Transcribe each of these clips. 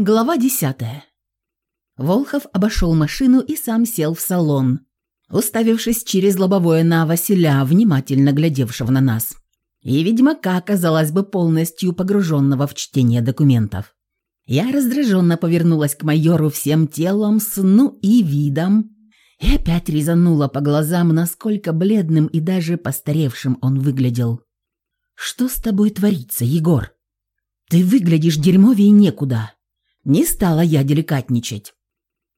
Глава десятая. Волхов обошел машину и сам сел в салон, уставившись через лобовое на Василя, внимательно глядевшего на нас. И ведьмака, казалось бы, полностью погруженного в чтение документов. Я раздраженно повернулась к майору всем телом, сну и видом, и опять резанула по глазам, насколько бледным и даже постаревшим он выглядел. «Что с тобой творится, Егор? Ты выглядишь дерьмовее некуда». Не стала я деликатничать.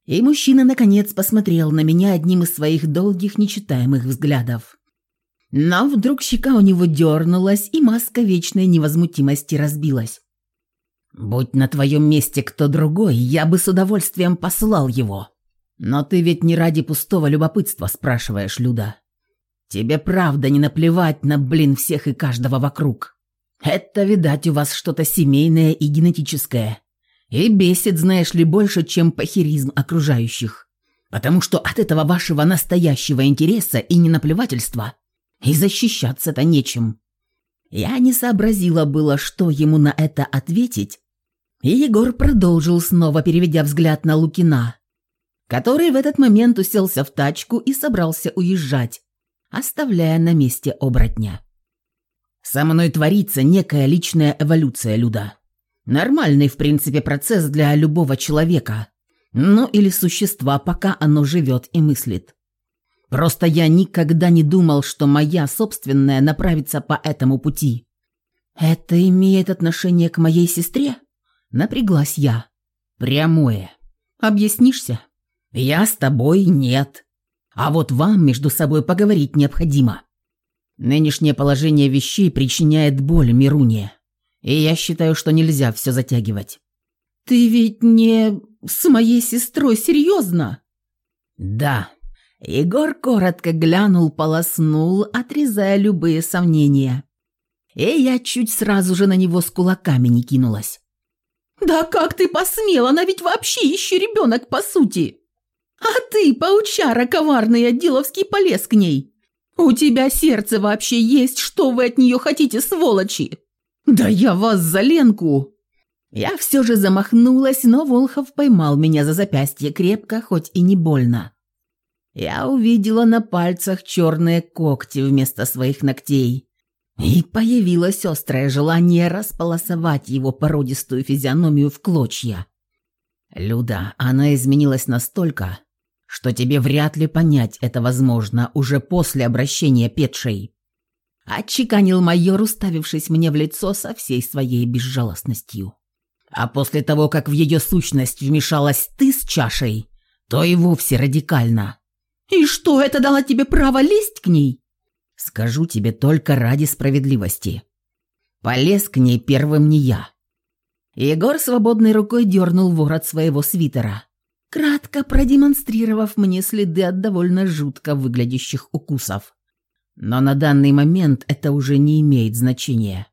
И мужчина, наконец, посмотрел на меня одним из своих долгих нечитаемых взглядов. Но вдруг щека у него дернулась, и маска вечной невозмутимости разбилась. «Будь на твоем месте кто другой, я бы с удовольствием послал его. Но ты ведь не ради пустого любопытства спрашиваешь, Люда. Тебе правда не наплевать на, блин, всех и каждого вокруг. Это, видать, у вас что-то семейное и генетическое. И бесит, знаешь ли, больше, чем похеризм окружающих. Потому что от этого вашего настоящего интереса и ненаплевательства и защищаться-то нечем. Я не сообразила было, что ему на это ответить, и Егор продолжил, снова переведя взгляд на Лукина, который в этот момент уселся в тачку и собрался уезжать, оставляя на месте оборотня. «Со мной творится некая личная эволюция, Люда. Нормальный, в принципе, процесс для любого человека. Ну или существа, пока оно живет и мыслит. Просто я никогда не думал, что моя собственная направится по этому пути. Это имеет отношение к моей сестре? Напряглась я. Прямое. Объяснишься? Я с тобой нет. А вот вам между собой поговорить необходимо. Нынешнее положение вещей причиняет боль Мируне. И я считаю, что нельзя все затягивать. Ты ведь не с моей сестрой, серьезно? Да. Егор коротко глянул, полоснул, отрезая любые сомнения. И я чуть сразу же на него с кулаками не кинулась. «Да как ты посмел? Она ведь вообще еще ребенок, по сути!» «А ты, паучара коварный, отделовский, полез к ней! У тебя сердце вообще есть, что вы от нее хотите, сволочи!» «Да я вас за Ленку!» Я все же замахнулась, но Волхов поймал меня за запястье крепко, хоть и не больно. Я увидела на пальцах черные когти вместо своих ногтей. И появилось острое желание располосовать его породистую физиономию в клочья. «Люда, она изменилась настолько, что тебе вряд ли понять это возможно уже после обращения Петшей. Отчеканил майор, уставившись мне в лицо со всей своей безжалостностью. А после того, как в ее сущность вмешалась ты с чашей, то и вовсе радикально. «И что, это дало тебе право лезть к ней?» «Скажу тебе только ради справедливости. Полез к ней первым не я». Егор свободной рукой дернул ворот своего свитера, кратко продемонстрировав мне следы от довольно жутко выглядящих укусов. Но на данный момент это уже не имеет значения.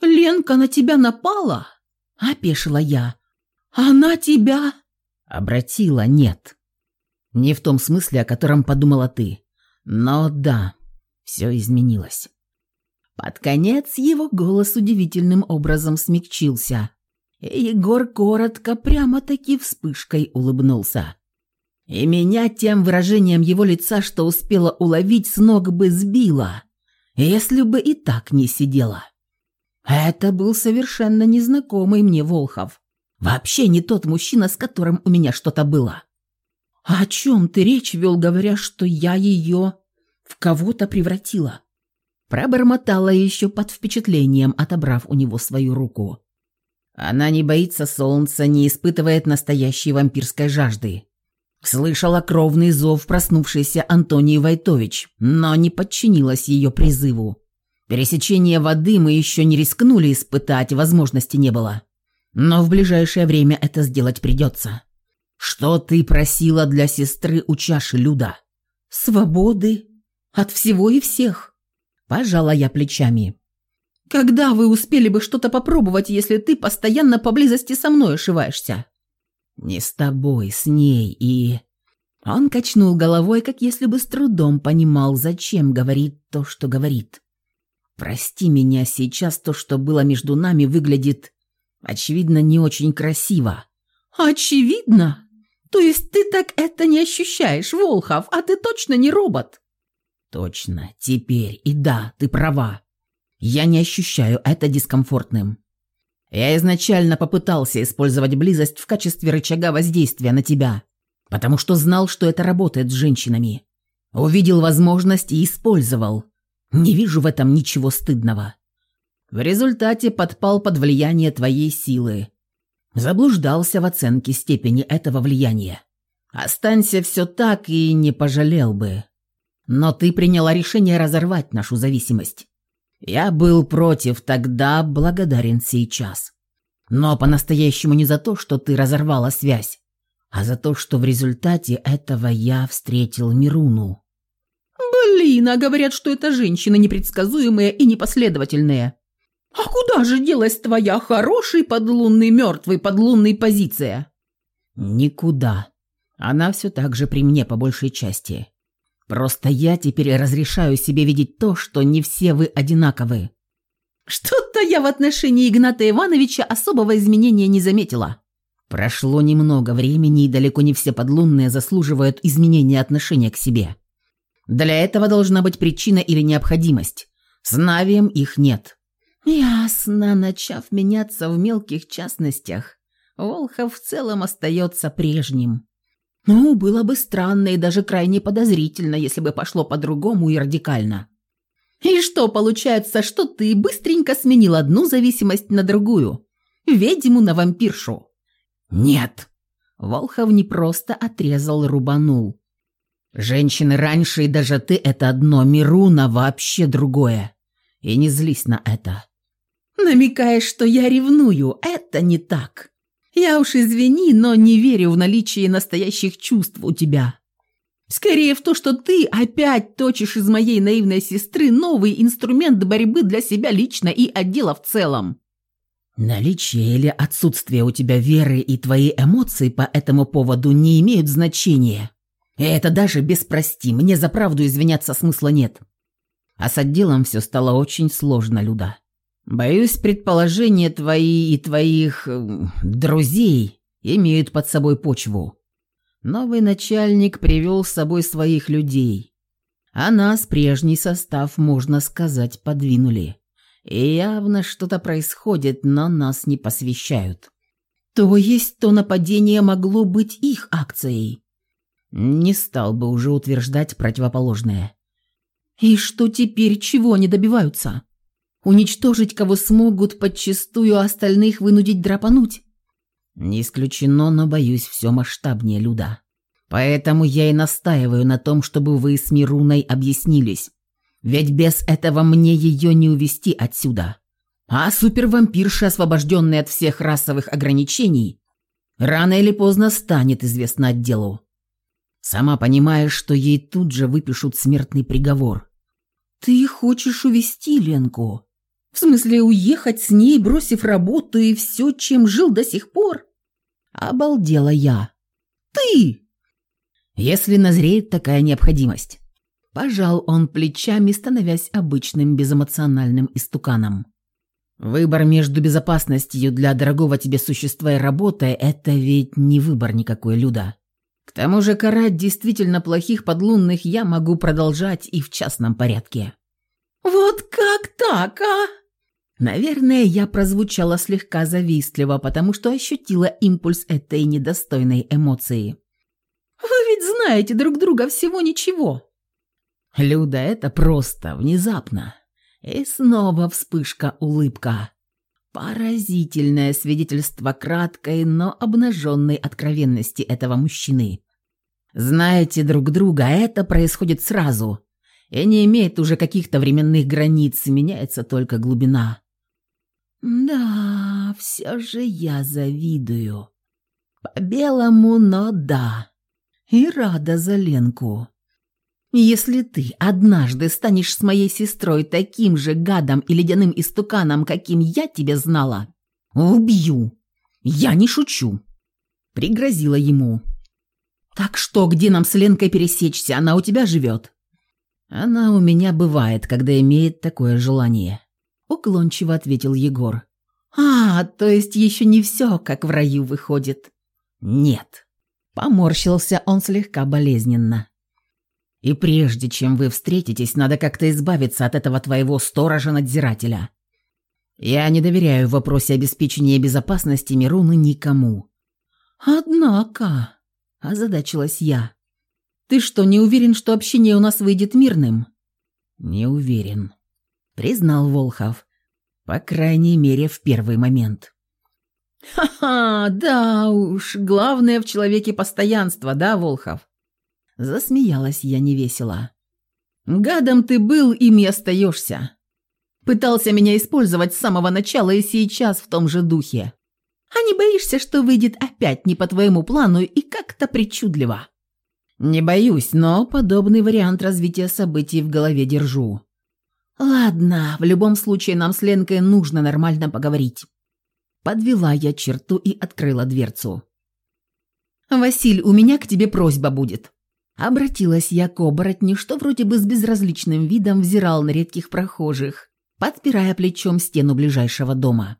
«Ленка на тебя напала?» – опешила я. «Она тебя...» «Обратила, нет. Не в том смысле, о котором подумала ты. Но да, все изменилось». Под конец его голос удивительным образом смягчился. Егор коротко, прямо-таки вспышкой улыбнулся. И меня тем выражением его лица, что успела уловить, с ног бы сбила, если бы и так не сидела. Это был совершенно незнакомый мне Волхов. Вообще не тот мужчина, с которым у меня что-то было. «О чем ты речь вел, говоря, что я ее в кого-то превратила?» Пробормотала еще под впечатлением, отобрав у него свою руку. Она не боится солнца, не испытывает настоящей вампирской жажды. Слышала кровный зов проснувшейся Антонии Войтович, но не подчинилась ее призыву. Пересечение воды мы еще не рискнули испытать, возможности не было. Но в ближайшее время это сделать придется. Что ты просила для сестры у чаши, Люда? Свободы. От всего и всех. Пожала я плечами. Когда вы успели бы что-то попробовать, если ты постоянно поблизости со мной ошиваешься? «Не с тобой, с ней и...» Он качнул головой, как если бы с трудом понимал, зачем говорит то, что говорит. «Прости меня, сейчас то, что было между нами, выглядит, очевидно, не очень красиво. «Очевидно. То есть ты так это не ощущаешь, Волхов, а ты точно не робот?» «Точно. Теперь. И да, ты права. Я не ощущаю это дискомфортным. Я изначально попытался использовать близость в качестве рычага воздействия на тебя, потому что знал, что это работает с женщинами. Увидел возможность и использовал. Не вижу в этом ничего стыдного. В результате подпал под влияние твоей силы. Заблуждался в оценке степени этого влияния. Останься все так и не пожалел бы. Но ты приняла решение разорвать нашу зависимость. Я был против тогда, благодарен сейчас. Но по-настоящему не за то, что ты разорвала связь, а за то, что в результате этого я встретил Мируну. Блин, а говорят, что это женщины непредсказуемые и непоследовательные. А куда же делась твоя хороший подлунный мертвый подлунный позиция? Никуда. Она все так же при мне по большей части. Просто я теперь разрешаю себе видеть то, что не все вы одинаковы. Что-то я в отношении Игната Ивановича особого изменения не заметила. Прошло немного времени, и далеко не все подлунные заслуживают изменения отношения к себе. Для этого должна быть причина или необходимость. С Навием их нет. Ясно, начав меняться в мелких частностях, Волхов в целом остается прежним. Ну, было бы странно и даже крайне подозрительно, если бы пошло по-другому и радикально. И что получается, что ты быстренько сменил одну зависимость на другую? Ведьму на вампиршу? Нет. Волхов не просто отрезал, рубанул. Женщины раньше и даже ты – это одно, Мируна вообще другое. И не злись на это. Намекаешь, что я ревную, это не так. Я уж извини, но не верю в наличие настоящих чувств у тебя. Скорее в то, что ты опять точишь из моей наивной сестры новый инструмент борьбы для себя лично и отдела в целом. Наличие или отсутствие у тебя веры и твои эмоции по этому поводу не имеют значения. И это даже без прости, мне за правду извиняться смысла нет. А с отделом все стало очень сложно, Люда. Боюсь, предположения твои и твоих... Э, друзей имеют под собой почву. Новый начальник привел с собой своих людей. А нас, прежний состав, можно сказать, подвинули. И явно что-то происходит, но нас не посвящают. То есть то нападение могло быть их акцией? Не стал бы уже утверждать противоположное. И что теперь, чего они добиваются? Уничтожить кого смогут, подчистую остальных вынудить драпануть? Не исключено, но боюсь все масштабнее, Люда. Поэтому я и настаиваю на том, чтобы вы с Мируной объяснились. Ведь без этого мне ее не увести отсюда. А супервампирша, освобожденная от всех расовых ограничений, рано или поздно станет известна отделу. Сама понимаешь, что ей тут же выпишут смертный приговор. «Ты хочешь увести Ленку?» В смысле, уехать с ней, бросив работу и все, чем жил до сих пор? Обалдела я. Ты! Если назреет такая необходимость. Пожал он плечами, становясь обычным безэмоциональным истуканом. Выбор между безопасностью для дорогого тебе существа и работой – это ведь не выбор никакой, Люда. К тому же карать действительно плохих подлунных я могу продолжать и в частном порядке. «Вот как так, а?» Наверное, я прозвучала слегка завистливо, потому что ощутила импульс этой недостойной эмоции. «Вы ведь знаете друг друга всего ничего!» «Люда, это просто, внезапно!» И снова вспышка улыбка. Поразительное свидетельство краткой, но обнаженной откровенности этого мужчины. Знаете друг друга, это происходит сразу. И не имеет уже каких-то временных границ, меняется только глубина. Да, все же я завидую. По-белому, но да. И рада за Ленку. Если ты однажды станешь с моей сестрой таким же гадом и ледяным истуканом, каким я тебя знала, убью. Я не шучу. Пригрозила ему. Так что, где нам с Ленкой пересечься? Она у тебя живет? Она у меня бывает, когда имеет такое желание. Уклончиво ответил Егор. «А, то есть еще не все, как в раю выходит». «Нет». Поморщился он слегка болезненно. «И прежде чем вы встретитесь, надо как-то избавиться от этого твоего сторожа-надзирателя. Я не доверяю в вопросе обеспечения безопасности Мируны никому». «Однако», – озадачилась я, – «ты что, не уверен, что общение у нас выйдет мирным?» «Не уверен», – признал Волхов. «По крайней мере, в первый момент». «Ха-ха, да уж, главное в человеке постоянство, да, Волхов?» Засмеялась я невесело. «Гадом ты был, им и остаешься. Пытался меня использовать с самого начала и сейчас в том же духе. А не боишься, что выйдет опять не по твоему плану и как-то причудливо?» «Не боюсь, но подобный вариант развития событий в голове держу». «Ладно, в любом случае нам с Ленкой нужно нормально поговорить. Подвела я черту и открыла дверцу. «Василь, у меня к тебе просьба будет». Обратилась я к оборотню, что вроде бы с безразличным видом взирал на редких прохожих, подпирая плечом стену ближайшего дома.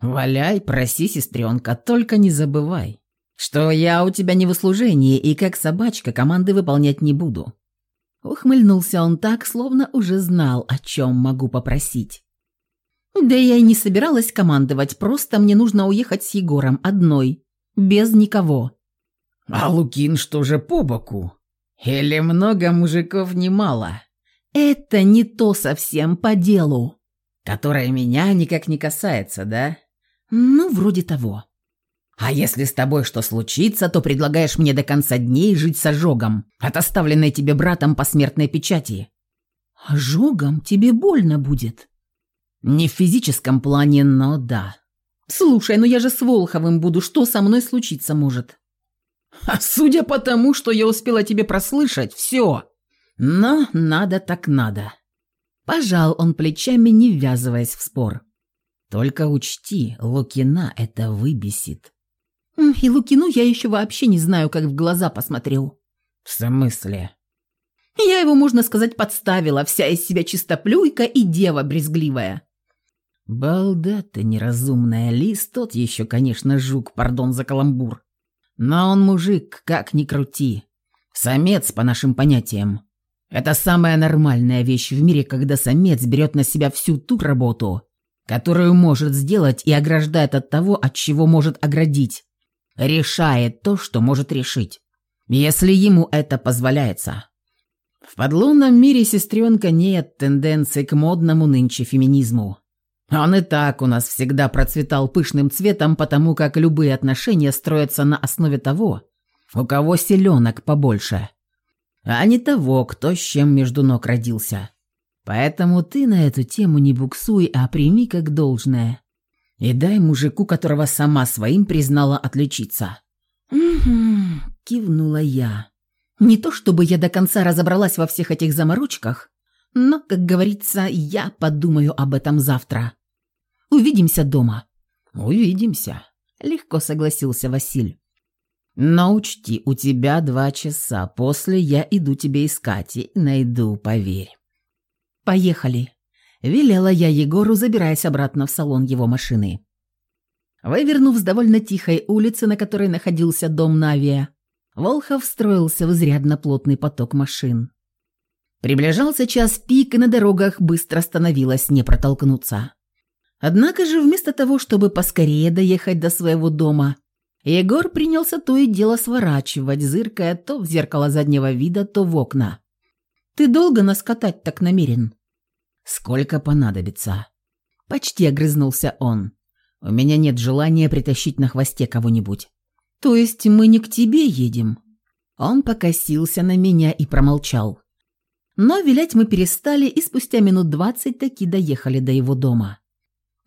«Валяй, проси, сестренка, только не забывай, что я у тебя не в услужении и как собачка команды выполнять не буду». Ухмыльнулся он так, словно уже знал, о чем могу попросить. Да я и не собиралась командовать, просто мне нужно уехать с Егором одной, без никого. А Лукин что же по боку? Или много мужиков немало? Это не то совсем по делу. Которое меня никак не касается, да? Ну, вроде того. А если с тобой что случится, то предлагаешь мне до конца дней жить с ожогом, от оставленной тебе братом посмертной печати. Ожогом тебе больно будет. Не в физическом плане, но да. Слушай, ну я же с Волховым буду, что со мной случиться может? А судя по тому, что я успела тебе прослышать, все. Но надо так надо. Пожал он плечами, не ввязываясь в спор. Только учти, Лукина это выбесит. И Лукину я еще вообще не знаю, как в глаза посмотрел. В смысле? Я его, можно сказать, подставила, вся из себя чистоплюйка и дева брезгливая. Балда ты неразумная, лис тот еще, конечно, жук, пардон за каламбур. Но он мужик, как ни крути. Самец, по нашим понятиям. Это самая нормальная вещь в мире, когда самец берет на себя всю ту работу, которую может сделать и ограждает от того, от чего может оградить. Решает то, что может решить. Если ему это позволяется. В подлунном мире, сестренка, нет тенденции к модному нынче феминизму. Он и так у нас всегда процветал пышным цветом, потому как любые отношения строятся на основе того, у кого селенок побольше, а не того, кто с чем между ног родился. Поэтому ты на эту тему не буксуй, а прими как должное. И дай мужику, которого сама своим признала, отличиться». «Угу», — кивнула я. «Не то чтобы я до конца разобралась во всех этих заморочках, но, как говорится, я подумаю об этом завтра». Увидимся дома». «Увидимся», — легко согласился Василь. «Но учти, у тебя два часа. После я иду тебе искать и найду, поверь». «Поехали», — велела я Егору, забираясь обратно в салон его машины. Вывернув с довольно тихой улицы, на которой находился дом Навия, Волхов встроился в изрядно плотный поток машин. Приближался час пик, и на дорогах быстро становилось не протолкнуться. Однако же вместо того, чтобы поскорее доехать до своего дома, Егор принялся то и дело сворачивать, зыркая то в зеркало заднего вида, то в окна. «Ты долго нас катать так намерен?» «Сколько понадобится?» Почти огрызнулся он. «У меня нет желания притащить на хвосте кого-нибудь». «То есть мы не к тебе едем?» Он покосился на меня и промолчал. Но вилять мы перестали и спустя минут двадцать таки доехали до его дома.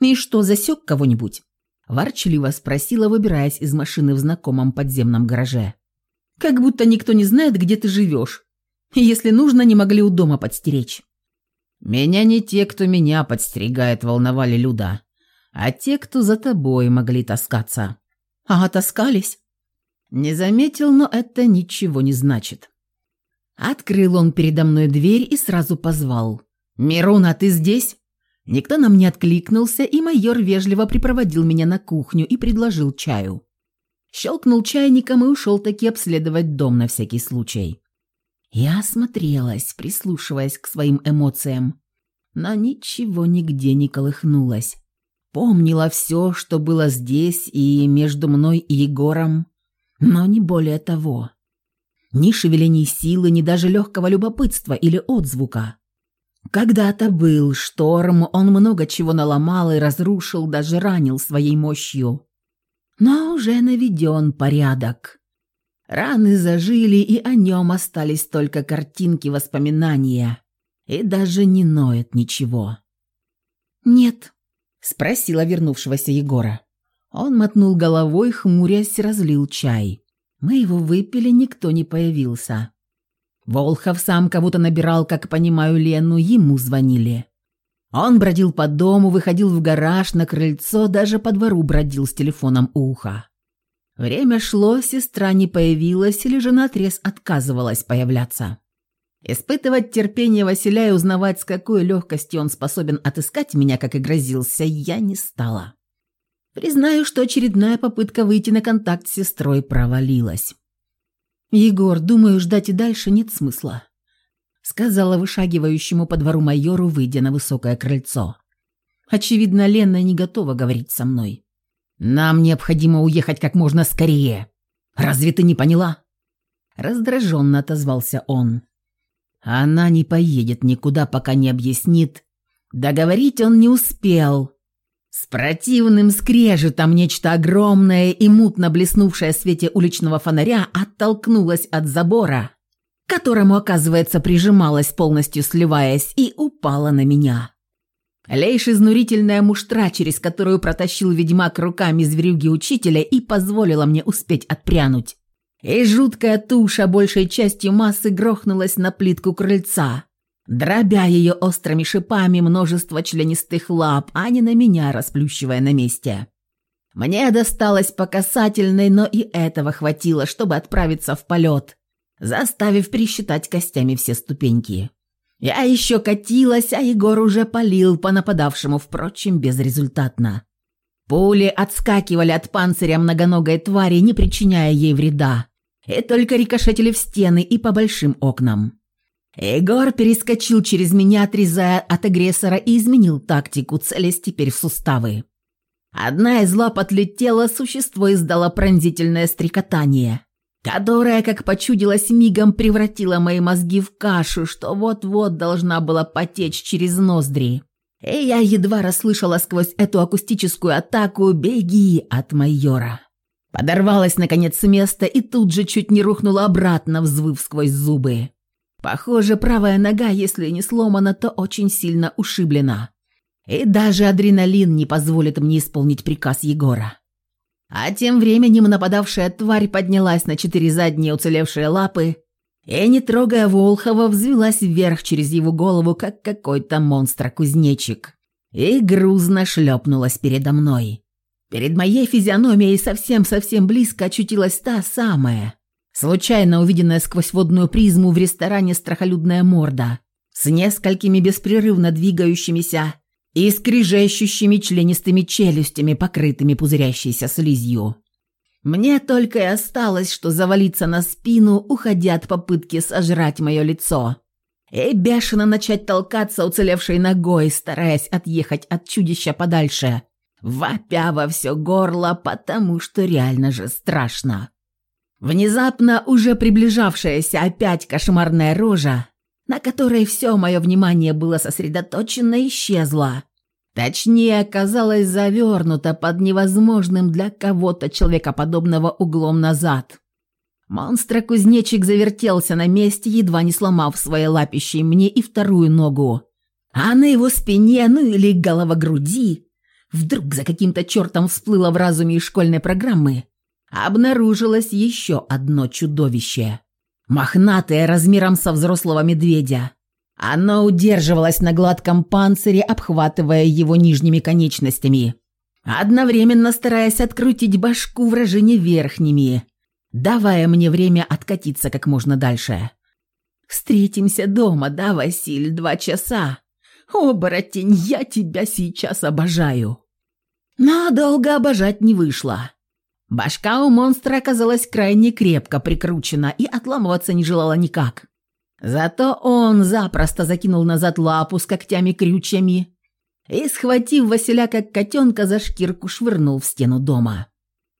«И что, засек кого-нибудь?» Ворчливо спросила, выбираясь из машины в знакомом подземном гараже. «Как будто никто не знает, где ты живешь. Если нужно, не могли у дома подстеречь». «Меня не те, кто меня подстерегает, волновали Люда, а те, кто за тобой могли таскаться». «А таскались?» «Не заметил, но это ничего не значит». Открыл он передо мной дверь и сразу позвал. «Мирона, ты здесь?» Никто нам не откликнулся, и майор вежливо припроводил меня на кухню и предложил чаю. Щелкнул чайником и ушел таки обследовать дом на всякий случай. Я осмотрелась, прислушиваясь к своим эмоциям, но ничего нигде не колыхнулось. Помнила все, что было здесь и между мной и Егором, но не более того. Ни шевелений силы, ни даже легкого любопытства или отзвука. Когда-то был шторм, он много чего наломал и разрушил, даже ранил своей мощью. Но уже наведен порядок. Раны зажили, и о нем остались только картинки воспоминания. И даже не ноет ничего. «Нет», — спросила вернувшегося Егора. Он мотнул головой, хмурясь, разлил чай. Мы его выпили, никто не появился. Волхов сам кого-то набирал, как понимаю, Лену, ему звонили. Он бродил по дому, выходил в гараж, на крыльцо, даже по двору бродил с телефоном у уха. Время шло, сестра не появилась или же наотрез отказывалась появляться. Испытывать терпение Василя и узнавать, с какой легкостью он способен отыскать меня, как и грозился, я не стала. Признаю, что очередная попытка выйти на контакт с сестрой провалилась. «Егор, думаю, ждать и дальше нет смысла», — сказала вышагивающему по двору майору, выйдя на высокое крыльцо. «Очевидно, Лена не готова говорить со мной». «Нам необходимо уехать как можно скорее. Разве ты не поняла?» Раздраженно отозвался он. «Она не поедет никуда, пока не объяснит. Договорить он не успел». С противным скрежетом нечто огромное и мутно блеснувшее в свете уличного фонаря оттолкнулось от забора, к которому, оказывается, прижималась, полностью сливаясь, и упала на меня. Лишь изнурительная муштра, через которую протащил ведьмак руками зверюги учителя и позволила мне успеть отпрянуть. И жуткая туша большей частью массы грохнулась на плитку крыльца, дробя ее острыми шипами множество членистых лап, а не на меня расплющивая на месте. Мне досталось по касательной, но и этого хватило, чтобы отправиться в полет, заставив пересчитать костями все ступеньки. Я еще катилась, а Егор уже палил по нападавшему, впрочем, безрезультатно. Пули отскакивали от панциря многоногой твари, не причиняя ей вреда, и только рикошетили в стены и по большим окнам. Егор перескочил через меня, отрезая от агрессора, и изменил тактику, целясь теперь в суставы. Одна из лап отлетела, существо издало пронзительное стрекотание, которое, как почудилось мигом, превратило мои мозги в кашу, что вот-вот должна была потечь через ноздри. И я едва расслышала сквозь эту акустическую атаку «Беги!» от майора. Подорвалась, наконец, с места и тут же чуть не рухнула обратно, взвыв сквозь зубы. Похоже, правая нога, если не сломана, то очень сильно ушиблена. И даже адреналин не позволит мне исполнить приказ Егора. А тем временем нападавшая тварь поднялась на четыре задние уцелевшие лапы и, не трогая Волхова, взвелась вверх через его голову, как какой-то монстр-кузнечик, и грузно шлепнулась передо мной. Перед моей физиономией совсем-совсем близко очутилась та самая, Случайно увиденная сквозь водную призму в ресторане страхолюдная морда с несколькими беспрерывно двигающимися и скрижещущими членистыми челюстями, покрытыми пузырящейся слизью. Мне только и осталось, что завалиться на спину, уходя от попытки сожрать мое лицо, и бешено начать толкаться уцелевшей ногой, стараясь отъехать от чудища подальше, вопя во все горло, потому что реально же страшно. Внезапно уже приближавшаяся опять кошмарная рожа, на которой все мое внимание было сосредоточено, исчезла. Точнее, оказалась завернута под невозможным для кого-то человекоподобного углом назад. Монстр-кузнечик завертелся на месте, едва не сломав своей лапищей мне и вторую ногу. А на его спине, ну или голова груди, вдруг за каким-то чертом всплыло в разуме школьной программы – обнаружилось еще одно чудовище. Мохнатое размером со взрослого медведя. Оно удерживалось на гладком панцире, обхватывая его нижними конечностями, одновременно стараясь открутить башку вражине верхними, давая мне время откатиться как можно дальше. «Встретимся дома, да, Василь, два часа? Оборотень, я тебя сейчас обожаю!» Но долго обожать не вышло. Башка у монстра оказалась крайне крепко прикручена и отламываться не желала никак. Зато он запросто закинул назад лапу с когтями-крючьями и, схватив Василя как котенка за шкирку, швырнул в стену дома.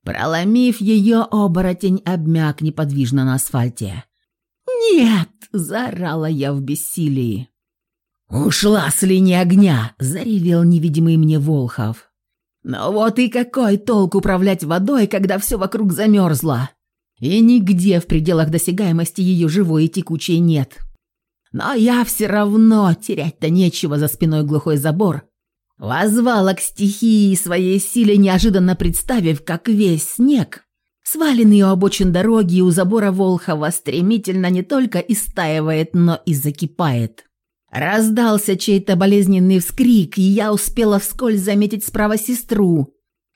Проломив ее, оборотень обмяк неподвижно на асфальте. «Нет!» – заорала я в бессилии. «Ушла с линии огня!» – заревел невидимый мне Волхов. «Но вот и какой толк управлять водой, когда все вокруг замерзло, и нигде в пределах досягаемости ее живой и текучей нет. Но я все равно, терять-то нечего за спиной глухой забор, Возвала к стихии своей силе, неожиданно представив, как весь снег, сваленный у обочин дороги и у забора Волхова, стремительно не только истаивает, но и закипает. Раздался чей-то болезненный вскрик, и я успела вскользь заметить справа сестру,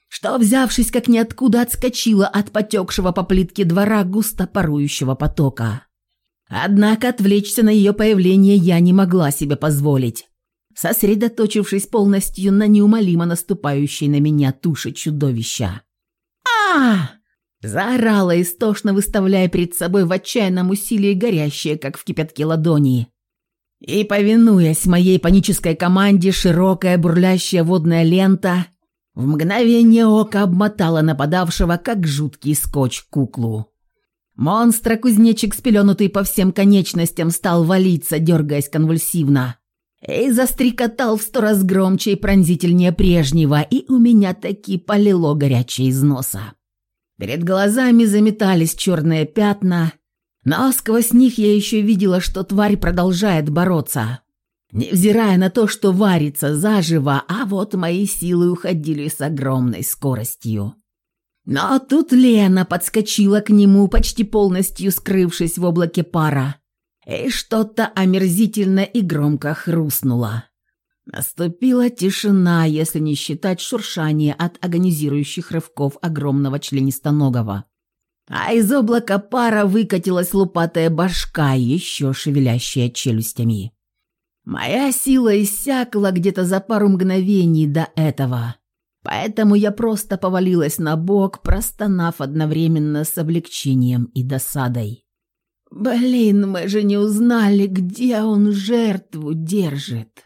что, взявшись как ниоткуда, отскочила от потекшего по плитке двора густо парующего потока. Однако отвлечься на ее появление я не могла себе позволить сосредоточившись полностью на неумолимо наступающей на меня туше чудовища. а Заорала истошно, выставляя перед собой в отчаянном усилии горящие, как в кипятке ладони. И, повинуясь моей панической команде, широкая бурлящая водная лента в мгновение ока обмотала нападавшего, как жуткий скотч, куклу. Монстра-кузнечик, спеленутый по всем конечностям, стал валиться, дергаясь конвульсивно и застрекотал в сто раз громче и пронзительнее прежнего, и у меня таки полило горячее из носа. Перед глазами заметались черные пятна, но сквозь них я еще видела, что тварь продолжает бороться. Невзирая на то, что варится заживо, а вот мои силы уходили с огромной скоростью. Но тут Лена подскочила к нему, почти полностью скрывшись в облаке пара, и что-то омерзительно и громко хрустнуло. Наступила тишина, если не считать шуршание от агонизирующих рывков огромного членистоногого. А из облака пара выкатилась лупатая башка, еще шевелящая челюстями. Моя сила иссякла где-то за пару мгновений до этого, поэтому я просто повалилась на бок, простонав одновременно с облегчением и досадой. «Блин, мы же не узнали, где он жертву держит».